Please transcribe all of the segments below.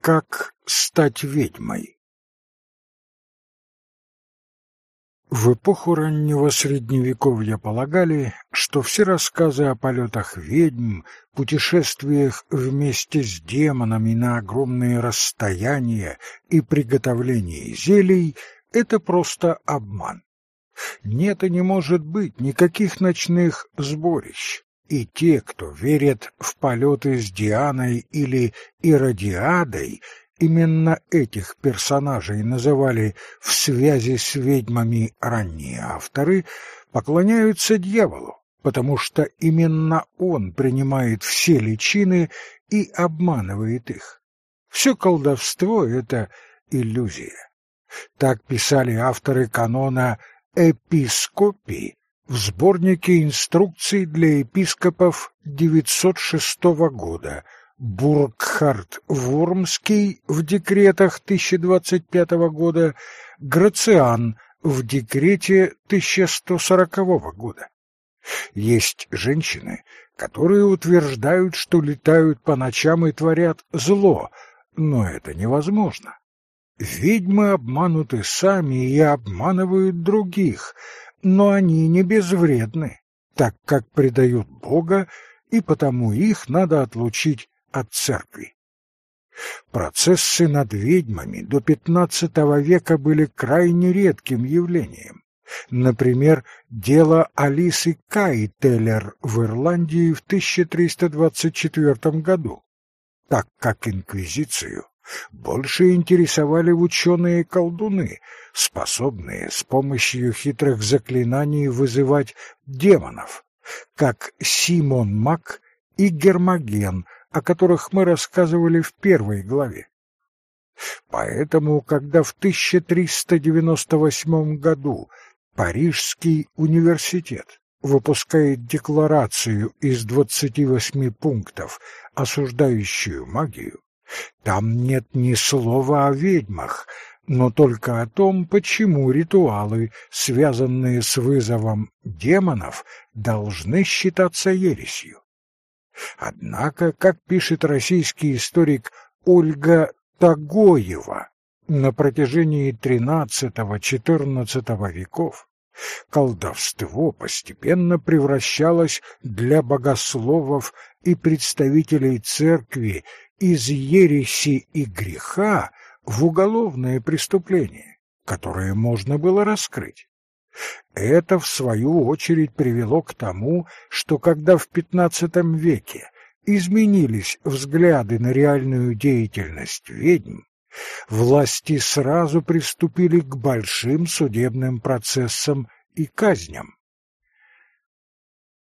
Как стать ведьмой? В эпоху раннего средневековья полагали, что все рассказы о полетах ведьм, путешествиях вместе с демонами на огромные расстояния и приготовлении зелий — это просто обман. Нет и не может быть никаких ночных сборищ и те, кто верит в полеты с Дианой или Иродиадой, именно этих персонажей называли в связи с ведьмами ранние авторы, поклоняются дьяволу, потому что именно он принимает все личины и обманывает их. Все колдовство — это иллюзия. Так писали авторы канона «Эпископии», в сборнике инструкций для епископов 906 года Бургхард Вурмский в декретах 1025 года, Грациан в декрете 1140 года. Есть женщины, которые утверждают, что летают по ночам и творят зло, но это невозможно. Ведьмы обмануты сами и обманывают других, но они не безвредны, так как предают Бога, и потому их надо отлучить от церкви. Процессы над ведьмами до XV века были крайне редким явлением. Например, дело Алисы Кайтеллер в Ирландии в 1324 году, так как инквизицию больше интересовали ученые-колдуны, способные с помощью хитрых заклинаний вызывать демонов, как Симон Мак и Гермоген, о которых мы рассказывали в первой главе. Поэтому, когда в 1398 году Парижский университет выпускает декларацию из 28 пунктов, осуждающую магию, там нет ни слова о ведьмах, но только о том, почему ритуалы, связанные с вызовом демонов, должны считаться ересью. Однако, как пишет российский историк Ольга Тагоева, на протяжении XIII-XIV веков колдовство постепенно превращалось для богословов и представителей церкви из ереси и греха в уголовное преступление, которое можно было раскрыть. Это, в свою очередь, привело к тому, что когда в XV веке изменились взгляды на реальную деятельность ведьм, власти сразу приступили к большим судебным процессам и казням.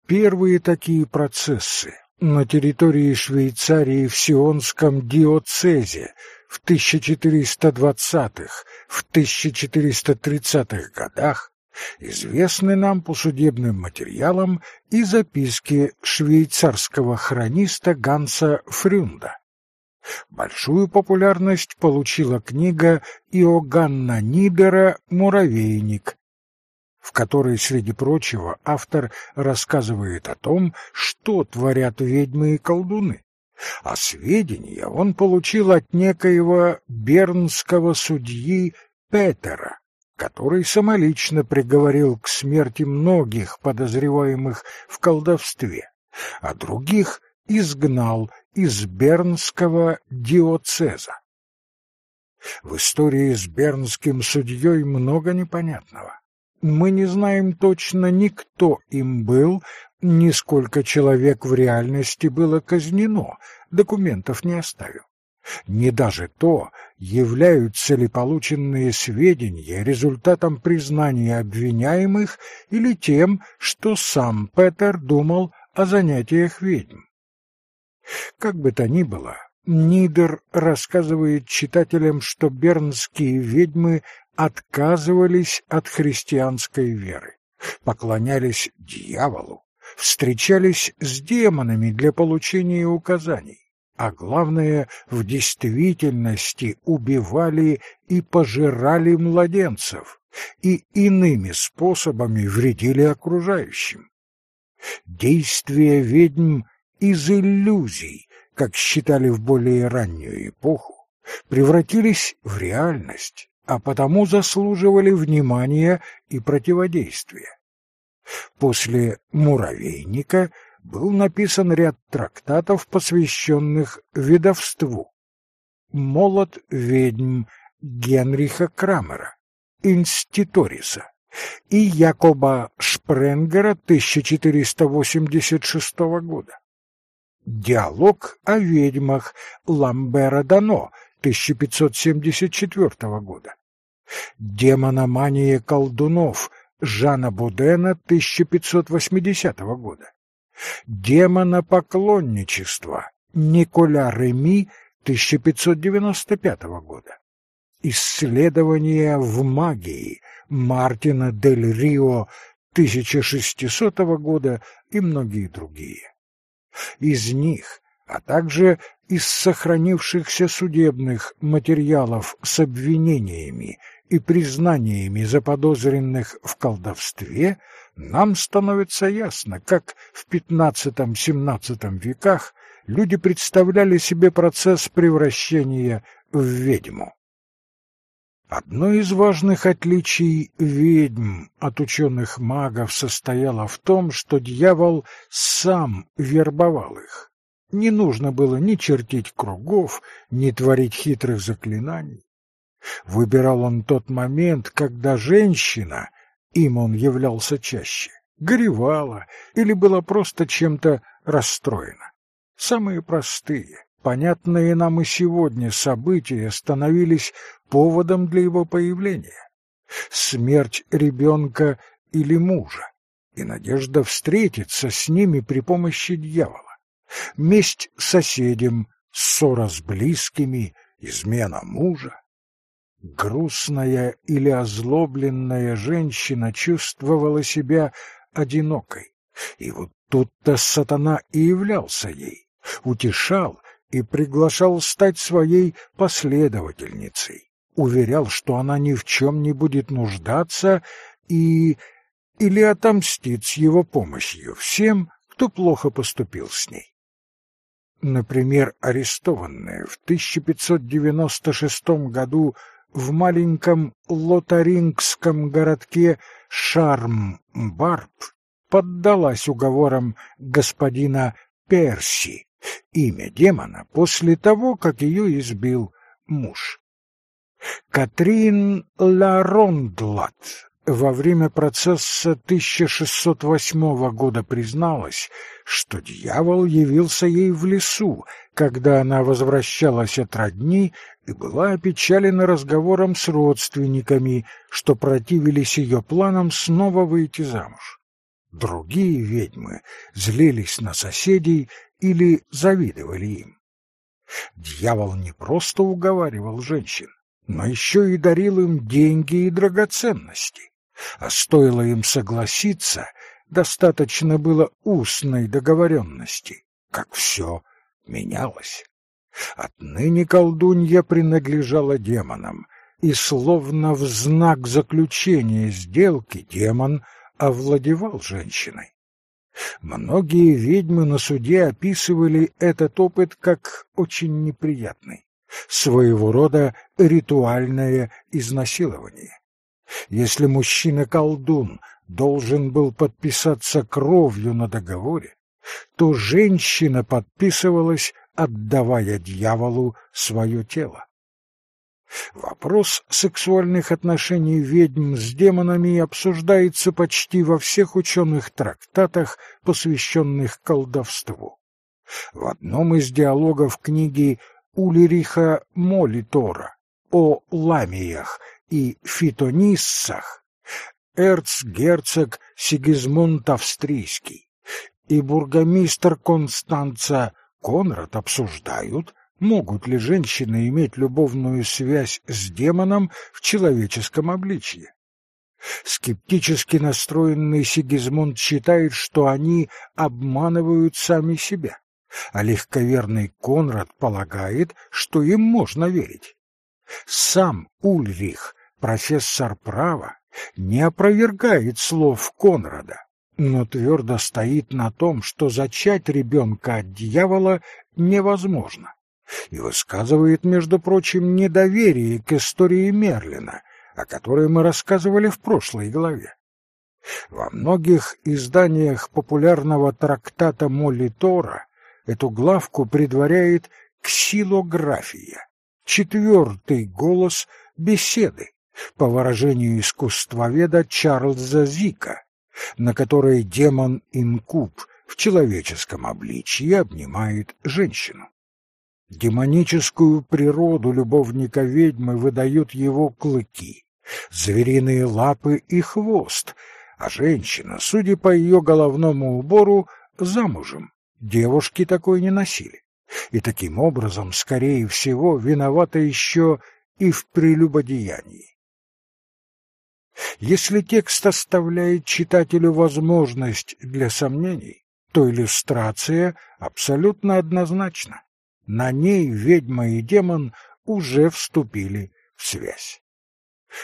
Первые такие процессы на территории Швейцарии в Сионском диоцезе в 1420-х, в 1430-х годах известны нам по судебным материалам и записке швейцарского хрониста Ганса Фрюнда. Большую популярность получила книга Иоганна Нидера «Муравейник», в которой, среди прочего, автор рассказывает о том, что творят ведьмы и колдуны. А сведения он получил от некоего бернского судьи Петера, который самолично приговорил к смерти многих подозреваемых в колдовстве, а других изгнал из бернского диоцеза. В истории с бернским судьей много непонятного. Мы не знаем точно ни кто им был, ни сколько человек в реальности было казнено, документов не оставил. Не даже то, являются ли полученные сведения результатом признания обвиняемых или тем, что сам Петер думал о занятиях ведьм. Как бы то ни было, Нидер рассказывает читателям, что бернские ведьмы отказывались от христианской веры, поклонялись дьяволу, встречались с демонами для получения указаний, а главное, в действительности убивали и пожирали младенцев и иными способами вредили окружающим. Действие ведьм из иллюзий, как считали в более раннюю эпоху, превратились в реальность, а потому заслуживали внимания и противодействия. После «Муравейника» был написан ряд трактатов, посвященных ведовству. «Молот ведьм» Генриха Крамера, Инститориса и Якоба Шпренгера 1486 года. Диалог о ведьмах Ламбера Дано 1574 года. Демономания колдунов Жана Будена 1580 года. Демонопоклонничество Николя Реми 1595 года. Исследования в магии Мартина дель Рио 1600 года и многие другие. Из них, а также из сохранившихся судебных материалов с обвинениями и признаниями заподозренных в колдовстве, нам становится ясно, как в XV-XVII веках люди представляли себе процесс превращения в ведьму. Одно из важных отличий ведьм от ученых магов состояло в том, что дьявол сам вербовал их. Не нужно было ни чертить кругов, ни творить хитрых заклинаний. Выбирал он тот момент, когда женщина, им он являлся чаще, горевала или была просто чем-то расстроена. Самые простые, понятные нам и сегодня события становились поводом для его появления. Смерть ребенка или мужа и надежда встретиться с ними при помощи дьявола. Месть соседям, ссора с близкими, измена мужа. Грустная или озлобленная женщина чувствовала себя одинокой, и вот тут-то сатана и являлся ей, утешал и приглашал стать своей последовательницей, уверял, что она ни в чем не будет нуждаться и или отомстит с его помощью всем, кто плохо поступил с ней. Например, арестованная в 1596 году в маленьком лотарингском городке Шарм-Барб поддалась уговорам господина Перси, имя демона после того, как ее избил муж. Катрин Ларондлат во время процесса 1608 года призналась, что дьявол явился ей в лесу, когда она возвращалась от родни и была опечалена разговором с родственниками, что противились ее планам снова выйти замуж. Другие ведьмы злились на соседей или завидовали им. Дьявол не просто уговаривал женщин, но еще и дарил им деньги и драгоценности. А стоило им согласиться, достаточно было устной договоренности, как все менялось. Отныне колдунья принадлежала демонам, и словно в знак заключения сделки демон овладевал женщиной. Многие ведьмы на суде описывали этот опыт как очень неприятный, своего рода ритуальное изнасилование. Если мужчина-колдун должен был подписаться кровью на договоре, то женщина подписывалась, отдавая дьяволу свое тело. Вопрос сексуальных отношений ведьм с демонами обсуждается почти во всех ученых трактатах, посвященных колдовству. В одном из диалогов книги Улериха Молитора о ламиях и фитониссах эрцгерцог Сигизмунд Австрийский и бургомистр Констанца Конрад обсуждают, Могут ли женщины иметь любовную связь с демоном в человеческом обличье? Скептически настроенный Сигизмунд считает, что они обманывают сами себя, а легковерный Конрад полагает, что им можно верить. Сам Ульрих, профессор права, не опровергает слов Конрада, но твердо стоит на том, что зачать ребенка от дьявола невозможно и высказывает, между прочим, недоверие к истории Мерлина, о которой мы рассказывали в прошлой главе. Во многих изданиях популярного трактата Молитора эту главку предваряет ксилография, четвертый голос беседы, по выражению искусствоведа Чарльза Зика, на которой демон-инкуб в человеческом обличье обнимает женщину. Демоническую природу любовника ведьмы выдают его клыки, звериные лапы и хвост, а женщина, судя по ее головному убору, замужем. Девушки такой не носили. И таким образом, скорее всего, виновата еще и в прелюбодеянии. Если текст оставляет читателю возможность для сомнений, то иллюстрация абсолютно однозначна. На ней ведьма и демон уже вступили в связь.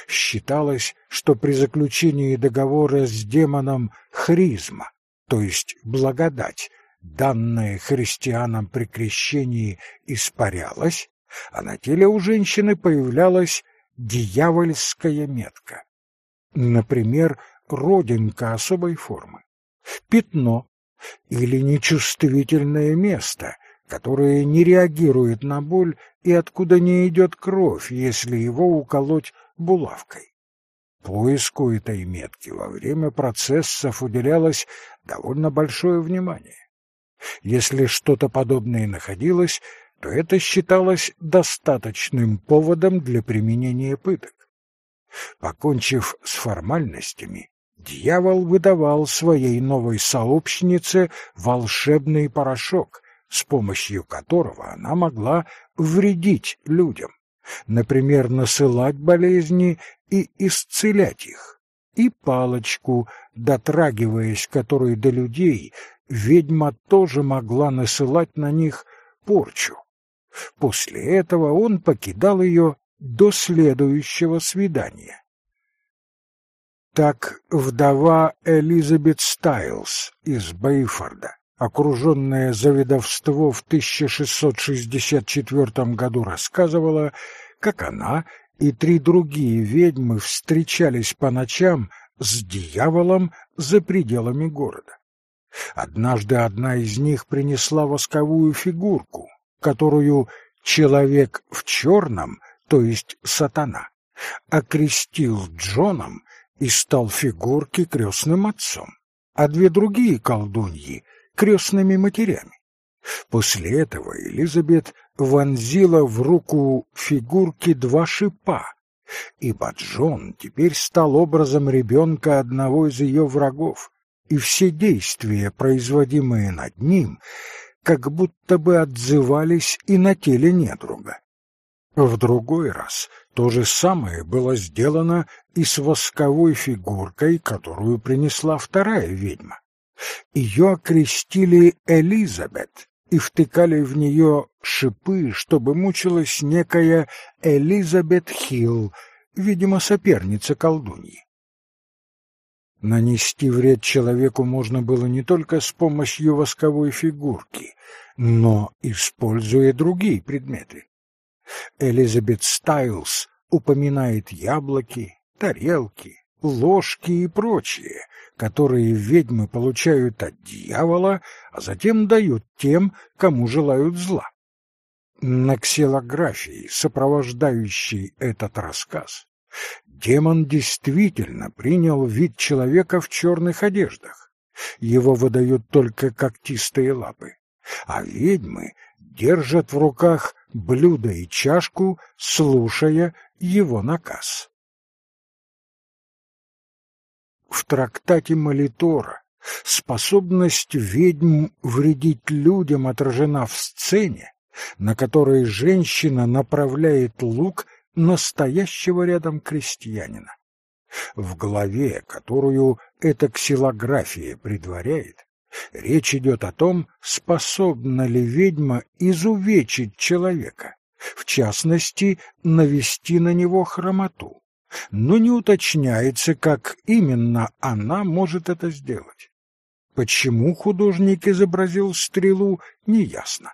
Считалось, что при заключении договора с демоном хризма, то есть благодать, данная христианам при крещении, испарялась, а на теле у женщины появлялась дьявольская метка. Например, родинка особой формы, пятно или нечувствительное место, которое не реагирует на боль и откуда не идет кровь, если его уколоть булавкой. Поиску этой метки во время процессов уделялось довольно большое внимание. Если что-то подобное находилось, то это считалось достаточным поводом для применения пыток. Покончив с формальностями, дьявол выдавал своей новой сообщнице волшебный порошок, с помощью которого она могла вредить людям, например, насылать болезни и исцелять их, и палочку, дотрагиваясь которой до людей, ведьма тоже могла насылать на них порчу. После этого он покидал ее до следующего свидания. Так вдова Элизабет Стайлс из Бейфорда окруженная за ведовство в 1664 году, рассказывала, как она и три другие ведьмы встречались по ночам с дьяволом за пределами города. Однажды одна из них принесла восковую фигурку, которую человек в черном, то есть сатана, окрестил Джоном и стал фигурке крестным отцом, а две другие колдуньи крестными матерями. После этого Элизабет вонзила в руку фигурки два шипа, ибо Джон теперь стал образом ребенка одного из ее врагов, и все действия, производимые над ним, как будто бы отзывались и на теле недруга. В другой раз то же самое было сделано и с восковой фигуркой, которую принесла вторая ведьма. Ее окрестили Элизабет и втыкали в нее шипы, чтобы мучилась некая Элизабет Хилл, видимо, соперница колдуньи. Нанести вред человеку можно было не только с помощью восковой фигурки, но используя другие предметы. Элизабет Стайлс упоминает яблоки, тарелки, ложки и прочее, которые ведьмы получают от дьявола, а затем дают тем, кому желают зла. На ксилографии, сопровождающей этот рассказ, демон действительно принял вид человека в черных одеждах. Его выдают только когтистые лапы, а ведьмы держат в руках блюдо и чашку, слушая его наказ. в трактате Молитора способность ведьм вредить людям отражена в сцене, на которой женщина направляет лук настоящего рядом крестьянина. В главе, которую эта ксилография предваряет, речь идет о том, способна ли ведьма изувечить человека, в частности, навести на него хромоту но не уточняется, как именно она может это сделать. Почему художник изобразил стрелу, неясно.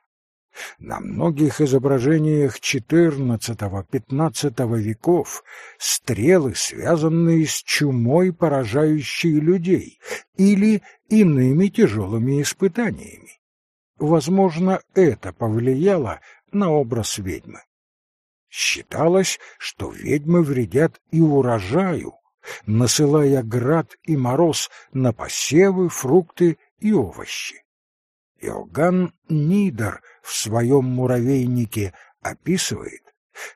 На многих изображениях XIV-XV веков стрелы, связанные с чумой, поражающей людей, или иными тяжелыми испытаниями. Возможно, это повлияло на образ ведьмы. Считалось, что ведьмы вредят и урожаю, насылая град и мороз на посевы, фрукты и овощи. Иоганн Нидер в своем муравейнике описывает,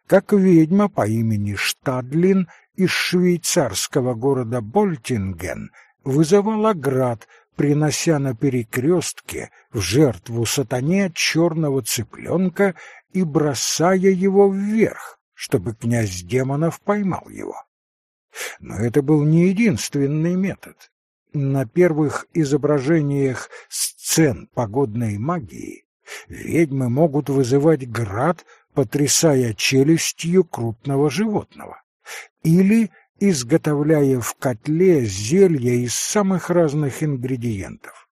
как ведьма по имени Штадлин из швейцарского города Больтинген вызывала град, принося на перекрестке в жертву сатане черного цыпленка и бросая его вверх, чтобы князь демонов поймал его. Но это был не единственный метод. На первых изображениях сцен погодной магии ведьмы могут вызывать град, потрясая челюстью крупного животного, или изготовляя в котле зелья из самых разных ингредиентов.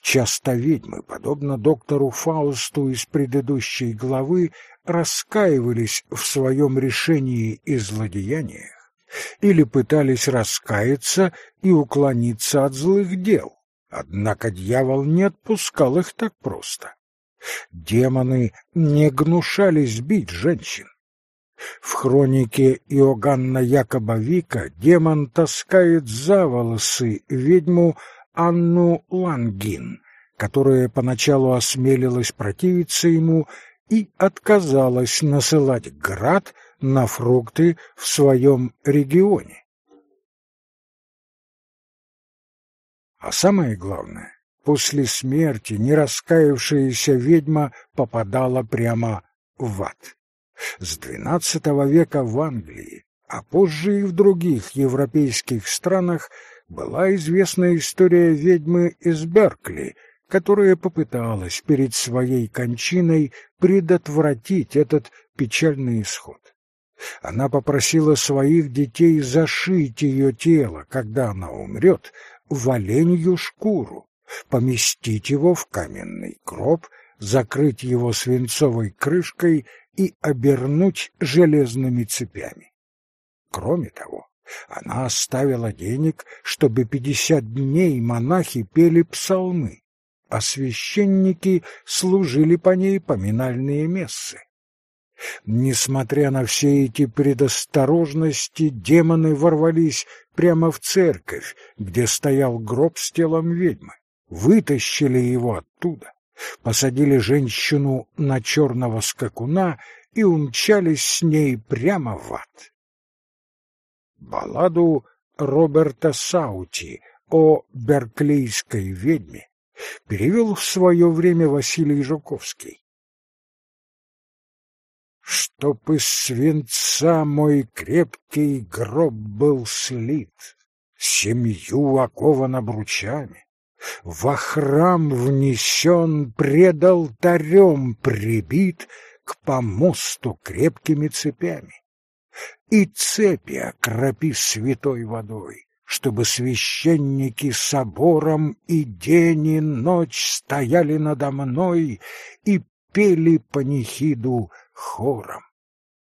Часто ведьмы, подобно доктору Фаусту из предыдущей главы, раскаивались в своем решении и злодеяниях, или пытались раскаяться и уклониться от злых дел. Однако дьявол не отпускал их так просто. Демоны не гнушались бить женщин. В хронике Иоганна Якобовика демон таскает за волосы ведьму Анну Лангин, которая поначалу осмелилась противиться ему и отказалась насылать град на фрукты в своем регионе. А самое главное, после смерти нераскаявшаяся ведьма попадала прямо в ад. С XII века в Англии, а позже и в других европейских странах была известна история ведьмы из Беркли, которая попыталась перед своей кончиной предотвратить этот печальный исход. Она попросила своих детей зашить ее тело, когда она умрет, в оленью шкуру, поместить его в каменный гроб, закрыть его свинцовой крышкой и обернуть железными цепями. Кроме того, она оставила денег, чтобы пятьдесят дней монахи пели псалмы, а священники служили по ней поминальные мессы. Несмотря на все эти предосторожности, демоны ворвались прямо в церковь, где стоял гроб с телом ведьмы, вытащили его оттуда, посадили женщину на черного скакуна и умчались с ней прямо в ад. Балладу Роберта Саути о берклийской ведьме перевел в свое время Василий Жуковский чтоб из свинца мой крепкий гроб был слит, семью окован обручами, во храм внесен, пред алтарем прибит к помосту крепкими цепями. И цепи окропи святой водой, чтобы священники собором и день и ночь стояли надо мной и пели панихиду хором,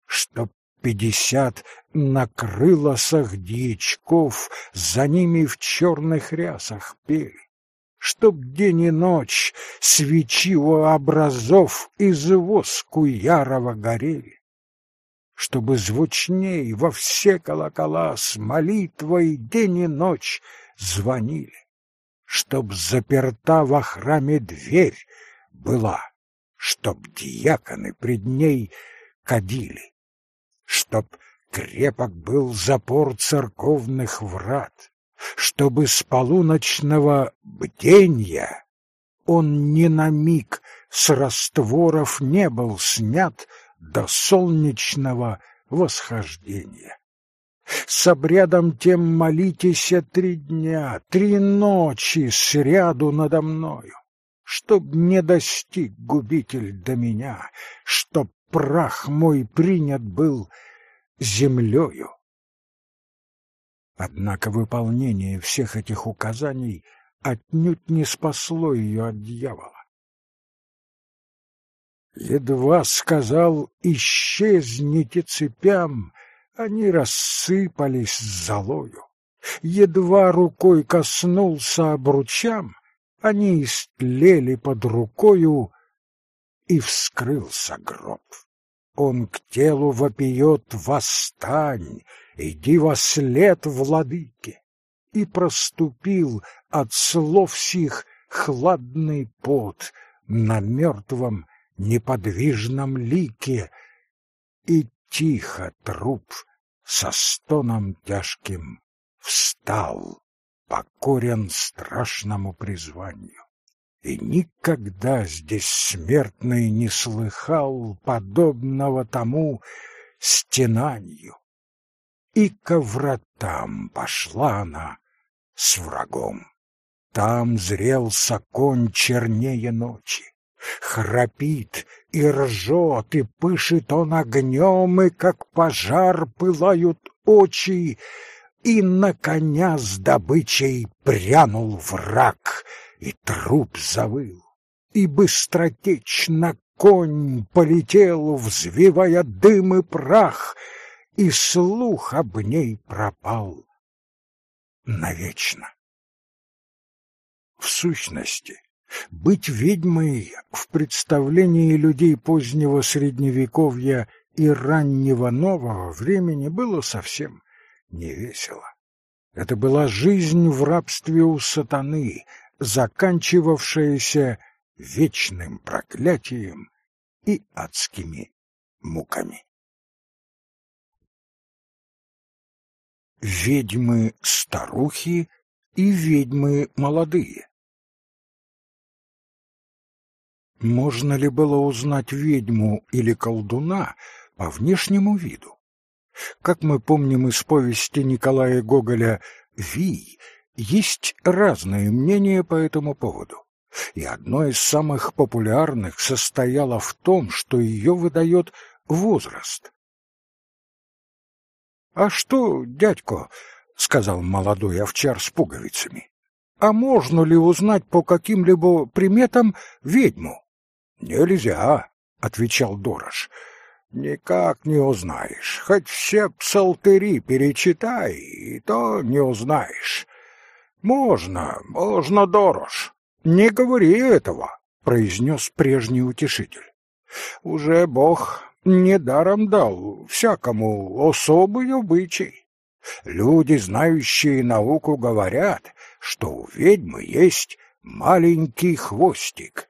чтоб пятьдесят на крылосах дьячков за ними в черных рясах пели, чтоб день и ночь свечи у образов из воску ярого горели, чтобы звучней во все колокола с молитвой день и ночь звонили, чтоб заперта во храме дверь была, чтоб диаконы пред ней кадили, чтоб крепок был запор церковных врат, чтобы с полуночного бденья он ни на миг с растворов не был снят до солнечного восхождения. С обрядом тем молитесь три дня, три ночи сряду надо мною чтоб не достиг губитель до меня, чтоб прах мой принят был землею. Однако выполнение всех этих указаний отнюдь не спасло ее от дьявола. Едва сказал «исчезните цепям», они рассыпались золою. Едва рукой коснулся обручам, они истлели под рукою, и вскрылся гроб. Он к телу вопиет «Восстань! Иди во след владыке!» И проступил от слов сих хладный пот на мертвом неподвижном лике, и тихо труп со стоном тяжким встал, покорен страшному призванию. И никогда здесь смертный не слыхал подобного тому стенанию. И ко вратам пошла она с врагом. Там зрелся конь чернее ночи. Храпит и ржет, и пышет он огнем, и как пожар пылают очи, и на коня с добычей прянул враг, и труп завыл, и быстротечно конь полетел, взвивая дым и прах, и слух об ней пропал навечно. В сущности, быть ведьмой в представлении людей позднего Средневековья и раннего нового времени было совсем невесело. Это была жизнь в рабстве у сатаны, заканчивавшаяся вечным проклятием и адскими муками. Ведьмы-старухи и ведьмы молодые Можно ли было узнать ведьму или колдуна по внешнему виду? Как мы помним из повести Николая Гоголя «Вий», есть разные мнения по этому поводу. И одно из самых популярных состояло в том, что ее выдает возраст. «А что, дядько?» — сказал молодой овчар с пуговицами. «А можно ли узнать по каким-либо приметам ведьму?» «Нельзя», — отвечал Дорож. «Никак не узнаешь. Хоть все псалтыри перечитай, и то не узнаешь. Можно, можно, Дорож. Не говори этого», — произнес прежний утешитель. «Уже Бог недаром дал всякому особый обычай. Люди, знающие науку, говорят, что у ведьмы есть маленький хвостик,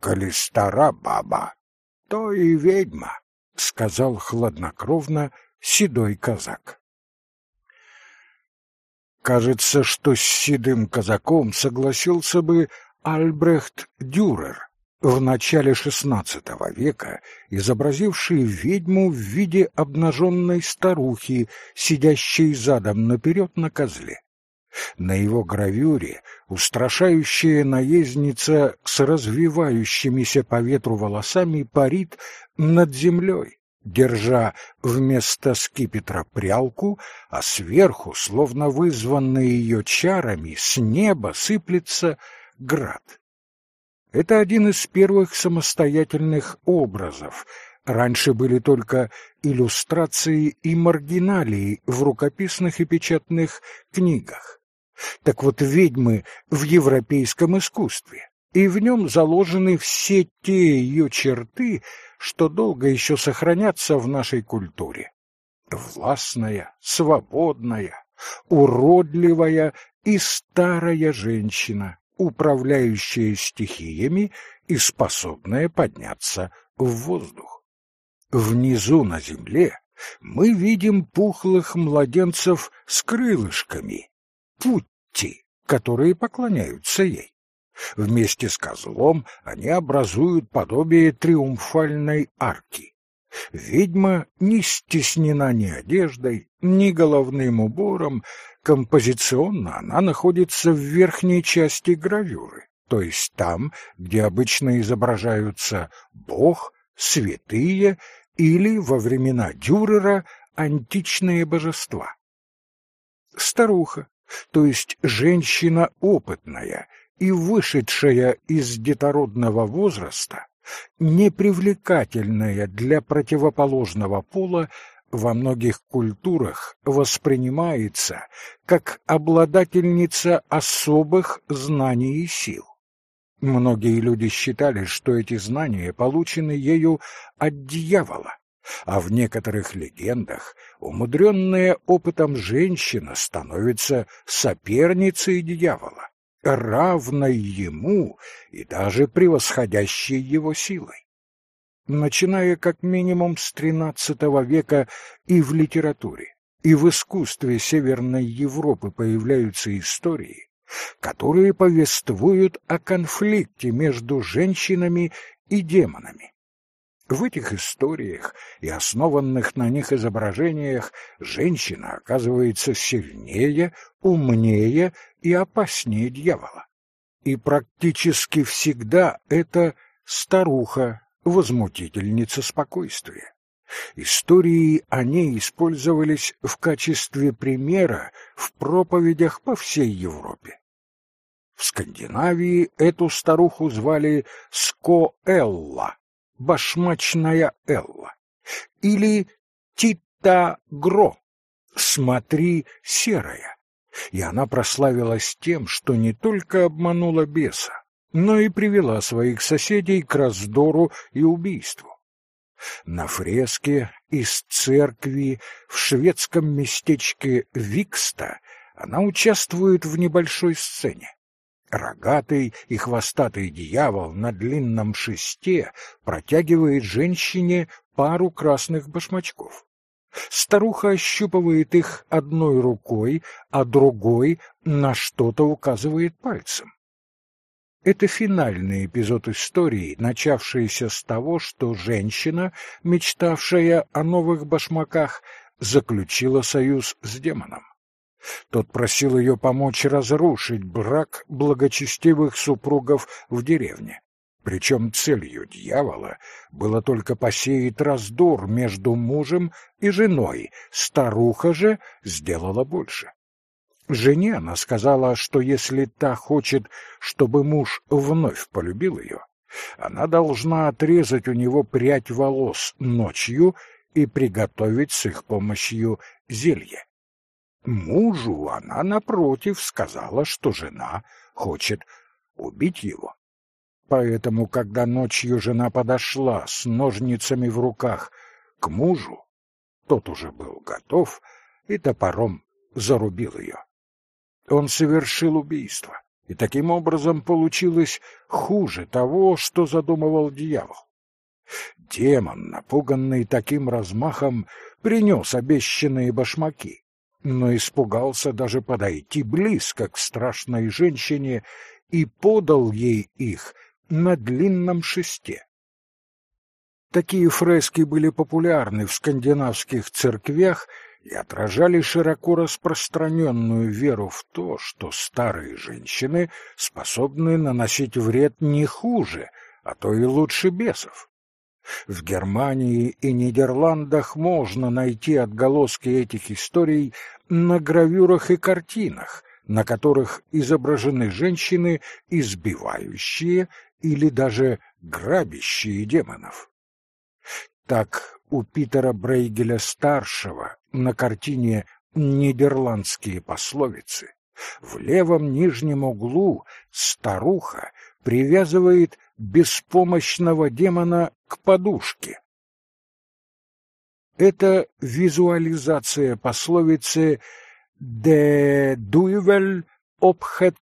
коли стара баба, то и ведьма, — сказал хладнокровно седой казак. Кажется, что с седым казаком согласился бы Альбрехт Дюрер, в начале XVI века изобразивший ведьму в виде обнаженной старухи, сидящей задом наперед на козле. На его гравюре устрашающая наездница с развивающимися по ветру волосами парит над землей, держа вместо скипетра прялку, а сверху, словно вызванный ее чарами, с неба сыплется град. Это один из первых самостоятельных образов. Раньше были только иллюстрации и маргиналии в рукописных и печатных книгах. Так вот, ведьмы в европейском искусстве, и в нем заложены все те ее черты, что долго еще сохранятся в нашей культуре. Властная, свободная, уродливая и старая женщина, управляющая стихиями и способная подняться в воздух. Внизу на земле мы видим пухлых младенцев с крылышками, путти, которые поклоняются ей. Вместе с козлом они образуют подобие триумфальной арки. Ведьма не стеснена ни одеждой, ни головным убором, композиционно она находится в верхней части гравюры, то есть там, где обычно изображаются бог, святые или, во времена Дюрера, античные божества. Старуха, то есть женщина опытная и вышедшая из детородного возраста, непривлекательная для противоположного пола, во многих культурах воспринимается как обладательница особых знаний и сил. Многие люди считали, что эти знания получены ею от дьявола, а в некоторых легендах умудренная опытом женщина становится соперницей дьявола, равной ему и даже превосходящей его силой. Начиная как минимум с XIII века и в литературе, и в искусстве Северной Европы появляются истории, которые повествуют о конфликте между женщинами и демонами. В этих историях и основанных на них изображениях женщина оказывается сильнее, умнее и опаснее дьявола. И практически всегда это старуха, возмутительница спокойствия. Истории о ней использовались в качестве примера в проповедях по всей Европе. В Скандинавии эту старуху звали Скоэлла, башмачная Элла, или Тита Гро, смотри, серая. И она прославилась тем, что не только обманула беса, но и привела своих соседей к раздору и убийству. На фреске из церкви в шведском местечке Викста она участвует в небольшой сцене. Рогатый и хвостатый дьявол на длинном шесте протягивает женщине пару красных башмачков. Старуха ощупывает их одной рукой, а другой на что-то указывает пальцем. Это финальный эпизод истории, начавшийся с того, что женщина, мечтавшая о новых башмаках, заключила союз с демоном. Тот просил ее помочь разрушить брак благочестивых супругов в деревне. Причем целью дьявола было только посеять раздор между мужем и женой, старуха же сделала больше. Жене она сказала, что если та хочет, чтобы муж вновь полюбил ее, она должна отрезать у него прядь волос ночью и приготовить с их помощью зелье. Мужу она, напротив, сказала, что жена хочет убить его. Поэтому, когда ночью жена подошла с ножницами в руках к мужу, тот уже был готов и топором зарубил ее. Он совершил убийство, и таким образом получилось хуже того, что задумывал дьявол. Демон, напуганный таким размахом, принес обещанные башмаки, но испугался даже подойти близко к страшной женщине и подал ей их на длинном шесте. Такие фрески были популярны в скандинавских церквях и отражали широко распространенную веру в то, что старые женщины способны наносить вред не хуже, а то и лучше бесов. В Германии и Нидерландах можно найти отголоски этих историй на гравюрах и картинах, на которых изображены женщины, избивающие или даже грабящие демонов. Так у Питера Брейгеля-старшего на картине «Нидерландские пословицы» в левом нижнем углу старуха привязывает беспомощного демона к подушке. Это визуализация пословицы «De duivel ophet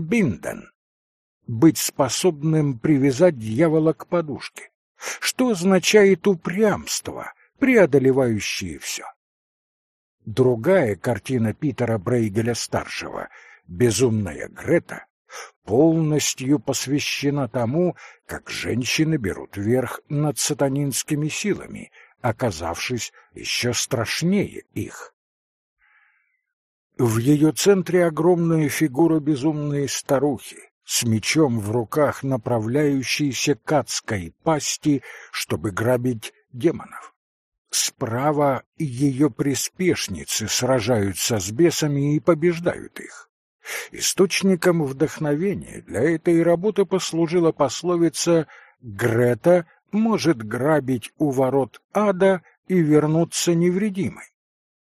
бинден» — быть способным привязать дьявола к подушке, что означает упрямство, преодолевающее все. Другая картина Питера Брейгеля-старшего «Безумная Грета» полностью посвящена тому, как женщины берут верх над сатанинскими силами, оказавшись еще страшнее их. В ее центре огромная фигура безумной старухи, с мечом в руках, направляющейся к адской пасти, чтобы грабить демонов. Справа ее приспешницы сражаются с бесами и побеждают их. Источником вдохновения для этой работы послужила пословица Грета может грабить у ворот ада и вернуться невредимой.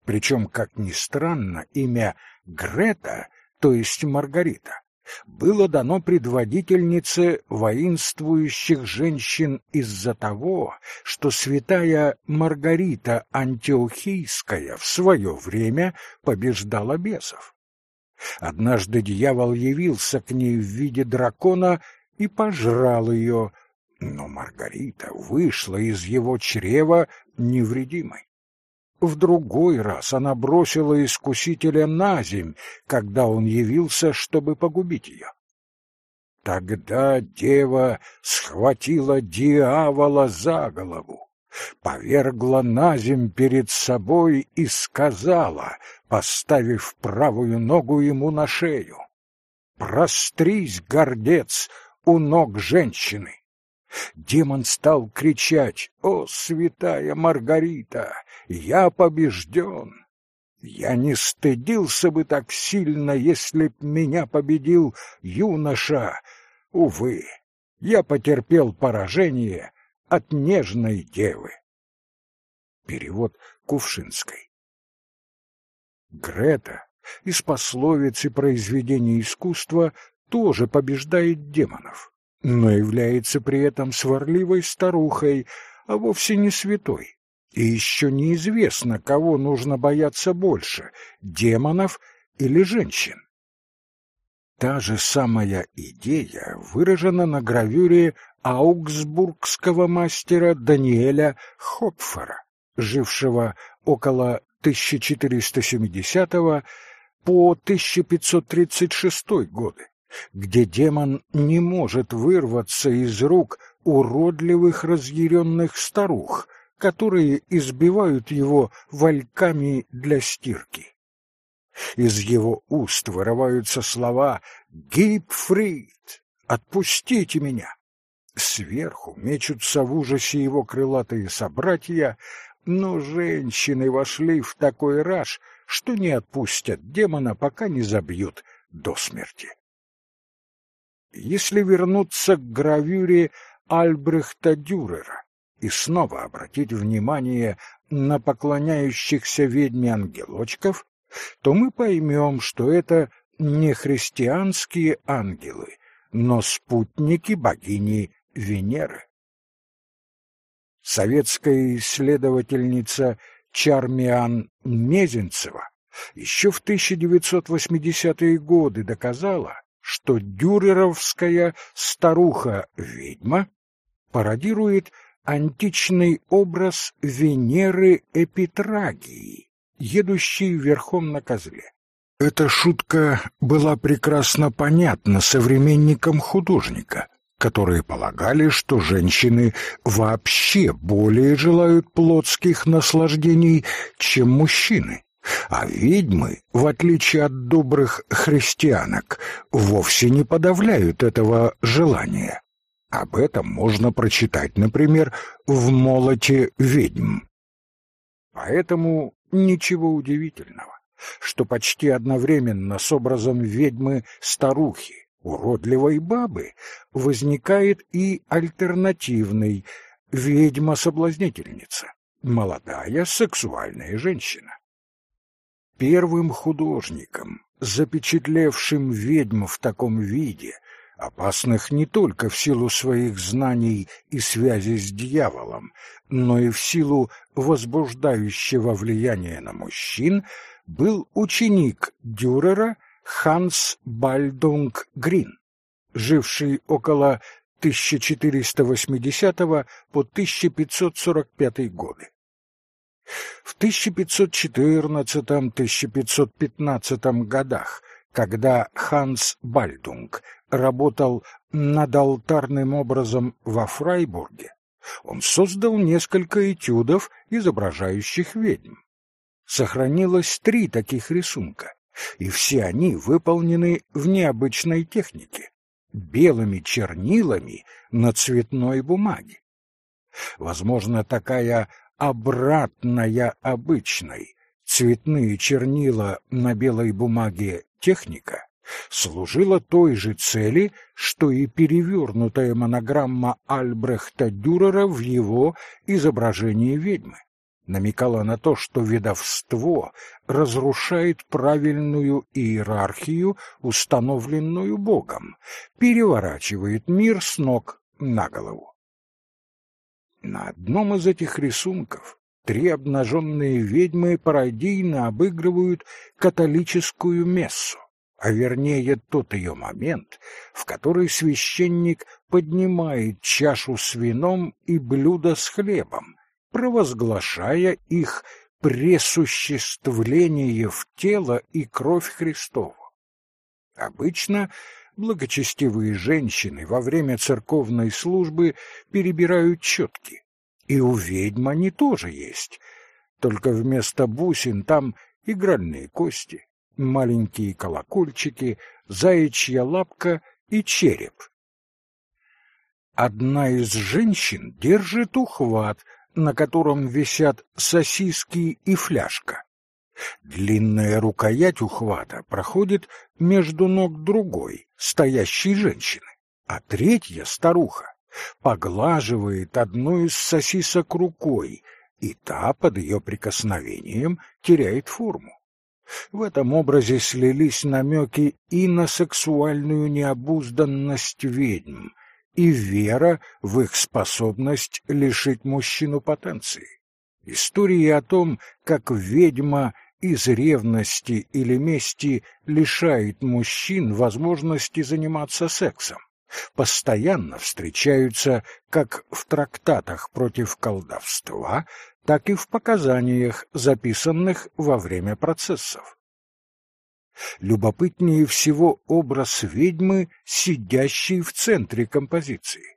Причем, как ни странно, имя Грета, то есть Маргарита, было дано предводительнице воинствующих женщин из-за того, что святая Маргарита Антиохийская в свое время побеждала бесов. Однажды дьявол явился к ней в виде дракона и пожрал ее, но Маргарита вышла из его чрева невредимой. В другой раз она бросила искусителя на земь, когда он явился, чтобы погубить ее. Тогда дева схватила дьявола за голову, повергла на земь перед собой и сказала, поставив правую ногу ему на шею, «Прострись, гордец, у ног женщины!» Демон стал кричать «О, святая Маргарита, я побежден!» Я не стыдился бы так сильно, если б меня победил юноша. Увы, я потерпел поражение от нежной девы. Перевод Кувшинской. Грета из пословиц и произведений искусства тоже побеждает демонов но является при этом сварливой старухой, а вовсе не святой. И еще неизвестно, кого нужно бояться больше — демонов или женщин. Та же самая идея выражена на гравюре аугсбургского мастера Даниэля Хопфера, жившего около 1470 по 1536 годы где демон не может вырваться из рук уродливых разъяренных старух, которые избивают его вальками для стирки. Из его уст вырываются слова «Гипфрид! Отпустите меня!» Сверху мечутся в ужасе его крылатые собратья, но женщины вошли в такой раж, что не отпустят демона, пока не забьют до смерти. Если вернуться к гравюре Альбрехта Дюрера и снова обратить внимание на поклоняющихся ведьме ангелочков, то мы поймем, что это не христианские ангелы, но спутники богини Венеры. Советская исследовательница Чармиан Мезенцева еще в 1980-е годы доказала, что дюреровская старуха-ведьма пародирует античный образ Венеры Эпитрагии, едущей верхом на козле. Эта шутка была прекрасно понятна современникам художника, которые полагали, что женщины вообще более желают плотских наслаждений, чем мужчины. А ведьмы, в отличие от добрых христианок, вовсе не подавляют этого желания. Об этом можно прочитать, например, в «Молоте ведьм». Поэтому ничего удивительного, что почти одновременно с образом ведьмы-старухи, уродливой бабы, возникает и альтернативный ведьма-соблазнительница, молодая сексуальная женщина. Первым художником, запечатлевшим ведьм в таком виде, опасных не только в силу своих знаний и связи с дьяволом, но и в силу возбуждающего влияния на мужчин, был ученик Дюрера Ханс Бальдунг Грин, живший около 1480 по 1545 годы. В 1514-1515 годах, когда Ханс Бальдунг работал над алтарным образом во Фрайбурге, он создал несколько этюдов, изображающих ведьм. Сохранилось три таких рисунка, и все они выполнены в необычной технике — белыми чернилами на цветной бумаге. Возможно, такая обратная обычной. Цветные чернила на белой бумаге техника служила той же цели, что и перевернутая монограмма Альбрехта Дюрера в его изображении ведьмы. Намекала на то, что ведовство разрушает правильную иерархию, установленную Богом, переворачивает мир с ног на голову. На одном из этих рисунков три обнаженные ведьмы пародийно обыгрывают католическую мессу а вернее тот ее момент, в который священник поднимает чашу с вином и блюдо с хлебом, провозглашая их пресуществление в тело и кровь Христову. Обычно благочестивые женщины во время церковной службы перебирают четки, и у ведьм они тоже есть, только вместо бусин там игральные кости, маленькие колокольчики, заячья лапка и череп. Одна из женщин держит ухват, на котором висят сосиски и фляжка. Длинная рукоять ухвата проходит между ног другой, стоящей женщины, а третья старуха поглаживает одну из сосисок рукой, и та под ее прикосновением теряет форму. В этом образе слились намеки и на сексуальную необузданность ведьм, и вера в их способность лишить мужчину потенции. Истории о том, как ведьма из ревности или мести лишает мужчин возможности заниматься сексом, постоянно встречаются как в трактатах против колдовства, так и в показаниях, записанных во время процессов. Любопытнее всего образ ведьмы, сидящей в центре композиции.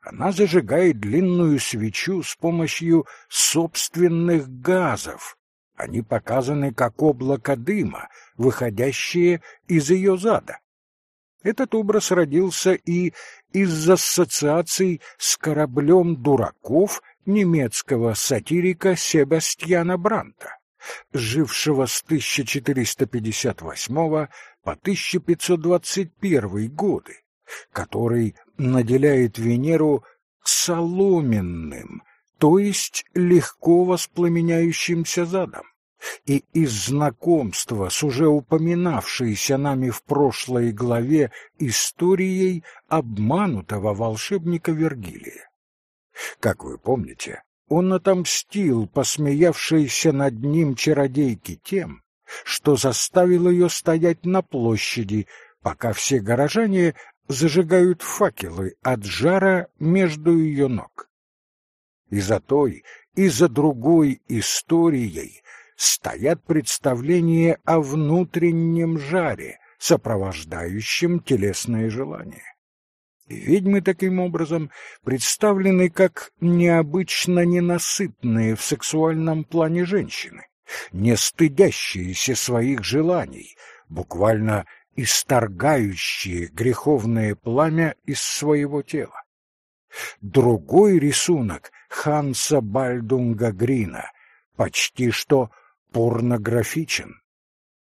Она зажигает длинную свечу с помощью собственных газов. Они показаны как облако дыма, выходящее из ее зада. Этот образ родился и из ассоциаций с кораблем дураков немецкого сатирика Себастьяна Бранта, жившего с 1458 по 1521 годы, который наделяет Венеру соломенным, то есть легко воспламеняющимся задом. И из знакомства с уже упоминавшейся нами в прошлой главе историей обманутого волшебника Вергилия. Как вы помните, он отомстил посмеявшейся над ним чародейке тем, что заставил ее стоять на площади, пока все горожане зажигают факелы от жара между ее ног. И за той, и за другой историей стоят представления о внутреннем жаре, сопровождающем телесное желание. Ведьмы таким образом представлены как необычно ненасытные в сексуальном плане женщины, не стыдящиеся своих желаний, буквально исторгающие греховное пламя из своего тела. Другой рисунок Ханса Бальдунга Грина почти что порнографичен.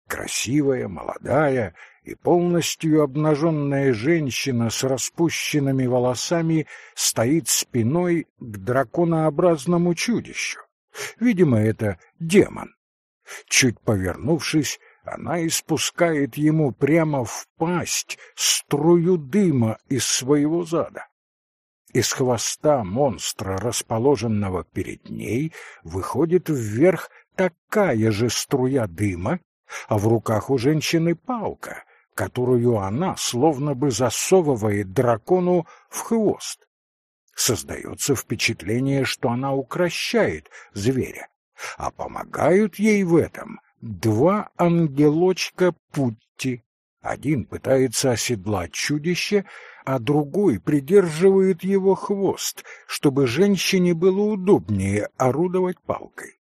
Красивая, молодая, и полностью обнаженная женщина с распущенными волосами стоит спиной к драконообразному чудищу. Видимо, это демон. Чуть повернувшись, она испускает ему прямо в пасть струю дыма из своего зада. Из хвоста монстра, расположенного перед ней, выходит вверх такая же струя дыма, а в руках у женщины палка, которую она словно бы засовывает дракону в хвост. Создается впечатление, что она укращает зверя, а помогают ей в этом два ангелочка Путти. Один пытается оседлать чудище, а другой придерживает его хвост, чтобы женщине было удобнее орудовать палкой.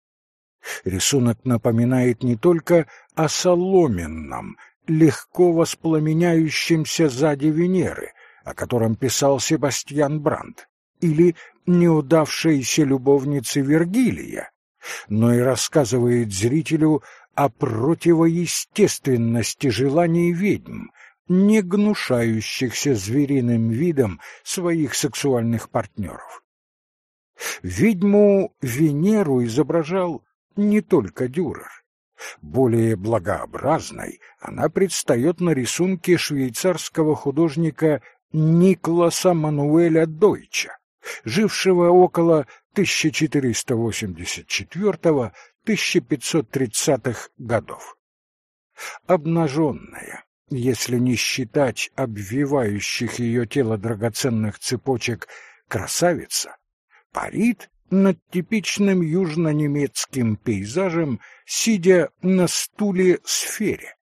Рисунок напоминает не только о соломенном, легко воспламеняющемся сзади Венеры, о котором писал Себастьян Брандт, или неудавшейся любовнице Вергилия, но и рассказывает зрителю о противоестественности желаний ведьм, не гнушающихся звериным видом своих сексуальных партнеров. Ведьму Венеру изображал не только Дюрер. Более благообразной она предстает на рисунке швейцарского художника Никласа Мануэля Дойча, жившего около 1484-1530-х годов. Обнаженная, если не считать обвивающих ее тело драгоценных цепочек, красавица, парит над типичным южно-немецким пейзажем, сидя на стуле-сфере.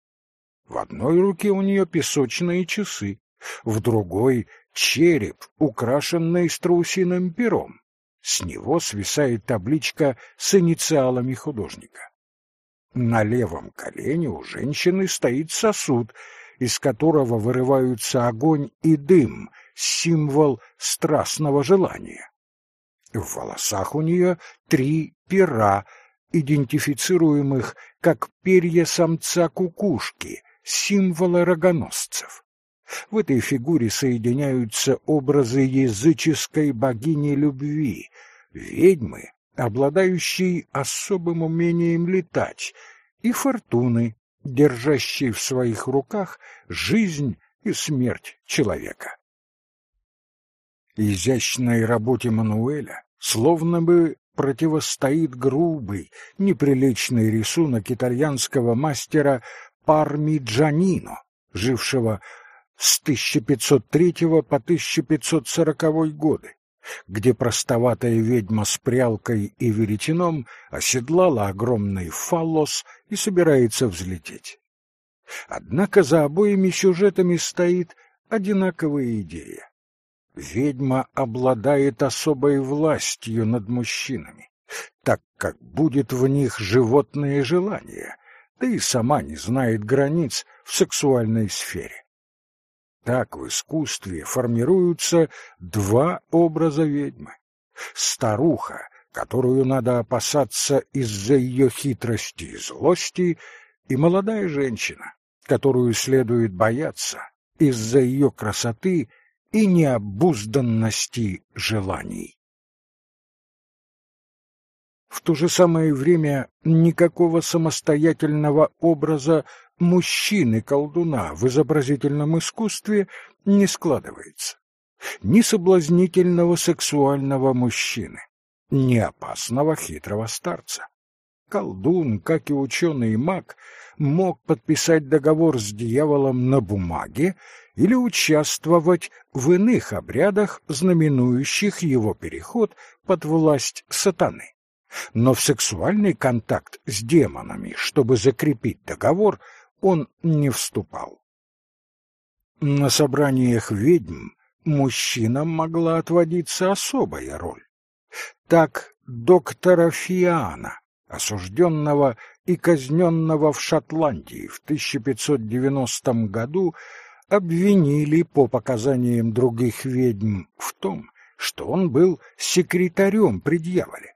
В одной руке у нее песочные часы, в другой — череп, украшенный страусиным пером. С него свисает табличка с инициалами художника. На левом колене у женщины стоит сосуд, из которого вырываются огонь и дым, символ страстного желания. В волосах у нее три пера, идентифицируемых как перья самца кукушки, символа рогоносцев. В этой фигуре соединяются образы языческой богини любви, ведьмы, обладающей особым умением летать, и фортуны, держащей в своих руках жизнь и смерть человека. Изящной работе Мануэля словно бы противостоит грубый, неприличный рисунок итальянского мастера Пармиджанино, жившего с 1503 по 1540 годы, где простоватая ведьма с прялкой и веретеном оседлала огромный фаллос и собирается взлететь. Однако за обоими сюжетами стоит одинаковая идея. Ведьма обладает особой властью над мужчинами, так как будет в них животные желания, да и сама не знает границ в сексуальной сфере. Так в искусстве формируются два образа ведьмы. Старуха, которую надо опасаться из-за ее хитрости и злости, и молодая женщина, которую следует бояться из-за ее красоты и необузданности желаний. В то же самое время никакого самостоятельного образа мужчины-колдуна в изобразительном искусстве не складывается. Ни соблазнительного сексуального мужчины, ни опасного хитрого старца. Колдун, как и ученый маг, мог подписать договор с дьяволом на бумаге или участвовать в иных обрядах, знаменующих его переход под власть сатаны. Но в сексуальный контакт с демонами, чтобы закрепить договор, он не вступал. На собраниях ведьм мужчинам могла отводиться особая роль. Так доктора Фиана, осужденного и казненного в Шотландии в 1590 году, обвинили по показаниям других ведьм в том, что он был секретарем при дьяволе.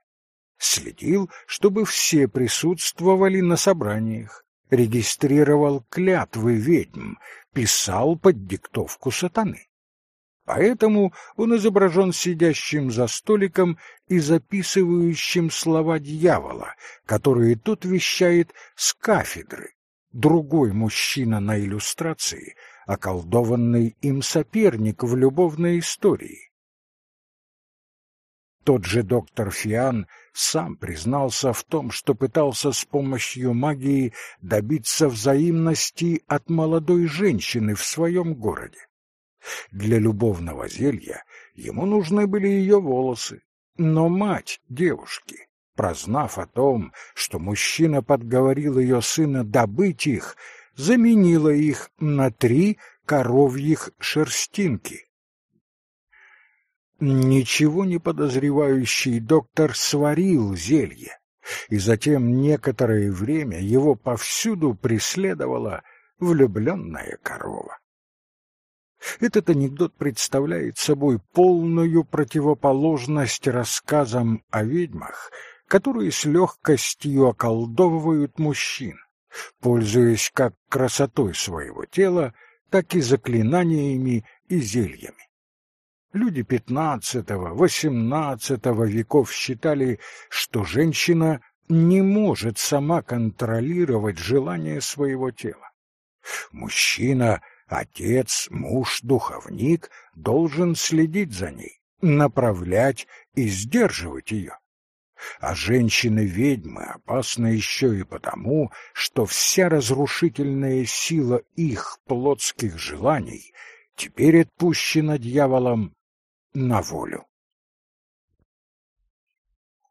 Следил, чтобы все присутствовали на собраниях, регистрировал клятвы ведьм, писал под диктовку сатаны. Поэтому он изображен сидящим за столиком и записывающим слова дьявола, которые тот вещает с кафедры. Другой мужчина на иллюстрации — околдованный им соперник в любовной истории. Тот же доктор Фиан сам признался в том, что пытался с помощью магии добиться взаимности от молодой женщины в своем городе. Для любовного зелья ему нужны были ее волосы, но мать девушки, прознав о том, что мужчина подговорил ее сына добыть их, заменила их на три коровьих шерстинки. Ничего не подозревающий доктор сварил зелье, и затем некоторое время его повсюду преследовала влюбленная корова. Этот анекдот представляет собой полную противоположность рассказам о ведьмах, которые с легкостью околдовывают мужчин, пользуясь как красотой своего тела, так и заклинаниями и зельями. Люди XV-XVIII веков считали, что женщина не может сама контролировать желание своего тела. Мужчина, отец, муж, духовник должен следить за ней, направлять и сдерживать ее. А женщины-ведьмы опасны еще и потому, что вся разрушительная сила их плотских желаний теперь отпущена дьяволом на волю.